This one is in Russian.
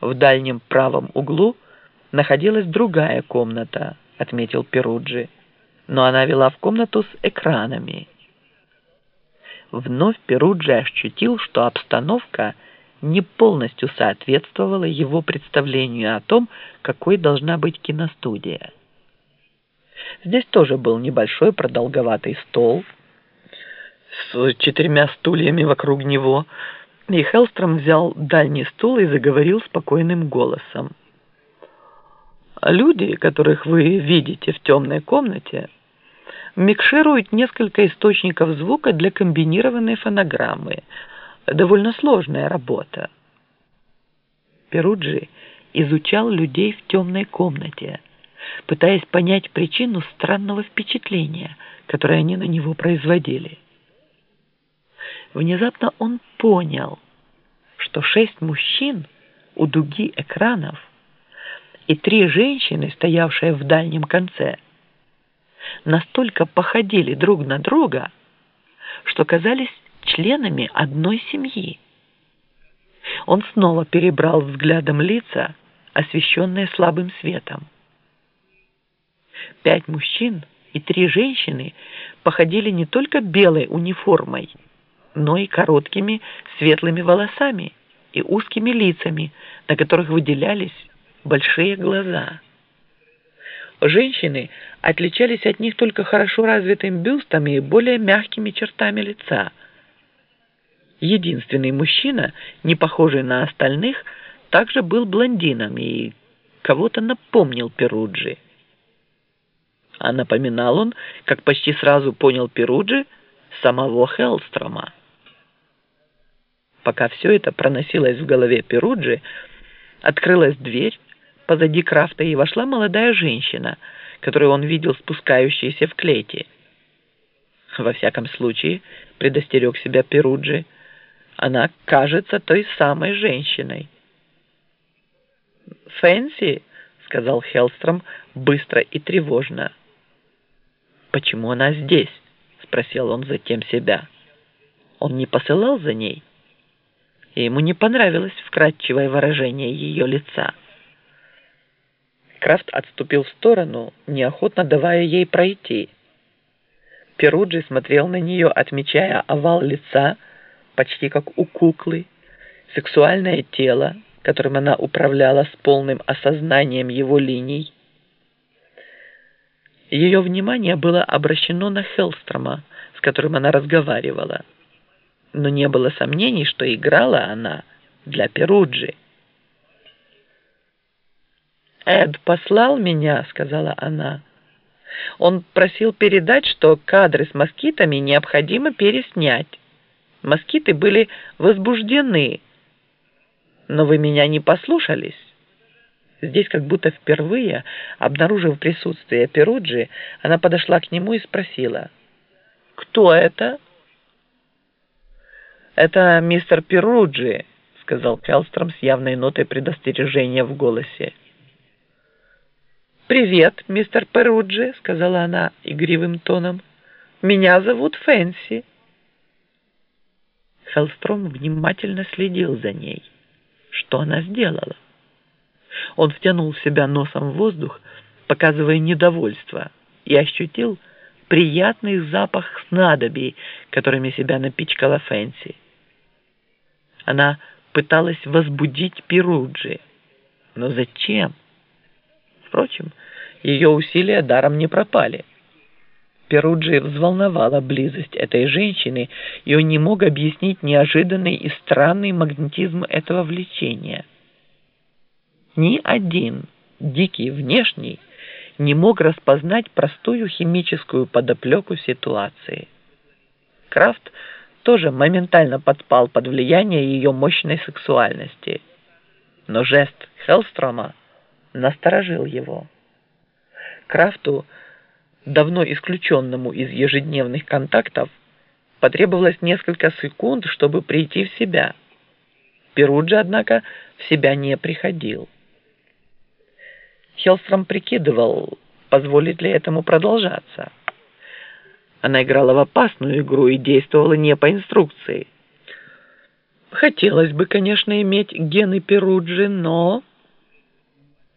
В дальнем правом углу находилась другая комната, отметил Перуджи, но она вела в комнату с экранами. Вновь Перуджи ощутил, что обстановка не полностью соответствовала его представлению о том, какой должна быть киностудия. Здесь тоже был небольшой продолговатый стол с четырьмя стульями вокруг него, и Хелстром взял дальний стул и заговорил спокойным голосом. Люди, которых вы видите в темной комнате, микшируют несколько источников звука для комбинированной фонограммы. Довольно сложная работа. Перуджи изучал людей в темной комнате, пытаясь понять причину странного впечатления, которое они на него производили. Внезапно он понял, что шесть мужчин у дуги экранов и три женщины, стоявшие в дальнем конце, настолько походили друг на друга, что казались членами одной семьи. Он снова перебрал взглядом лица, освещенные слабым светом. Пять мужчин и три женщины походили не только белой униформой, но и короткими светлыми волосами и узкими лицами, на которых выделялись большие глаза. Женщины отличались от них только хорошо развитым бюстом и более мягкими чертами лица. Единственный мужчина, не похожий на остальных, также был блондином и кого-то напомнил Перуджи. А напоминал он, как почти сразу понял Перуджи, самого Хелстрома. Пока все это проносилось в голове Перуджи, открылась дверь позади Крафта и вошла молодая женщина, которую он видел спускающейся в клете. Во всяком случае, предостерег себя Перуджи, она кажется той самой женщиной. «Фэнси?» — сказал Хелстром быстро и тревожно. «Почему она здесь?» — спросил он затем себя. «Он не посылал за ней?» И ему не понравилось вкрадчивое выражение ее лица. Крафт отступил в сторону, неохотно давая ей пройти. Перуджи смотрел на нее, отмечая овал лица, почти как у куклы, сексуальное тело, которым она управляла с полным осознанием его линий. Ее внимание было обращено на Хелстрома, с которым она разговаривала но не было сомнений, что играла она для Перуджи. «Эд послал меня», — сказала она. «Он просил передать, что кадры с москитами необходимо переснять. Москиты были возбуждены, но вы меня не послушались». Здесь как будто впервые, обнаружив присутствие Перуджи, она подошла к нему и спросила, «Кто это?» «Это мистер Перуджи», — сказал Келстром с явной нотой предостережения в голосе. «Привет, мистер Перуджи», — сказала она игривым тоном. «Меня зовут Фэнси». Хеллстром внимательно следил за ней. Что она сделала? Он втянул себя носом в воздух, показывая недовольство, и ощутил приятный запах снадобий, которыми себя напичкала Фэнси. Она пыталась возбудить Перуджи. Но зачем? Впрочем, ее усилия даром не пропали. Перуджи взволновала близость этой женщины, и он не мог объяснить неожиданный и странный магнетизм этого влечения. Ни один дикий внешний не мог распознать простую химическую подоплеку ситуации. Крафт тоже моментально подпал под влияние ее мощной сексуальности. Но жест Хелстрома насторожил его. Крафту, давно исключенному из ежедневных контактов, потребовалось несколько секунд, чтобы прийти в себя. Перуджи, однако, в себя не приходил. Хелстром прикидывал, позволит ли этому продолжаться. Она играла в опасную игру и действовала не по инструкции. Хотелось бы, конечно, иметь гены Перуджи, но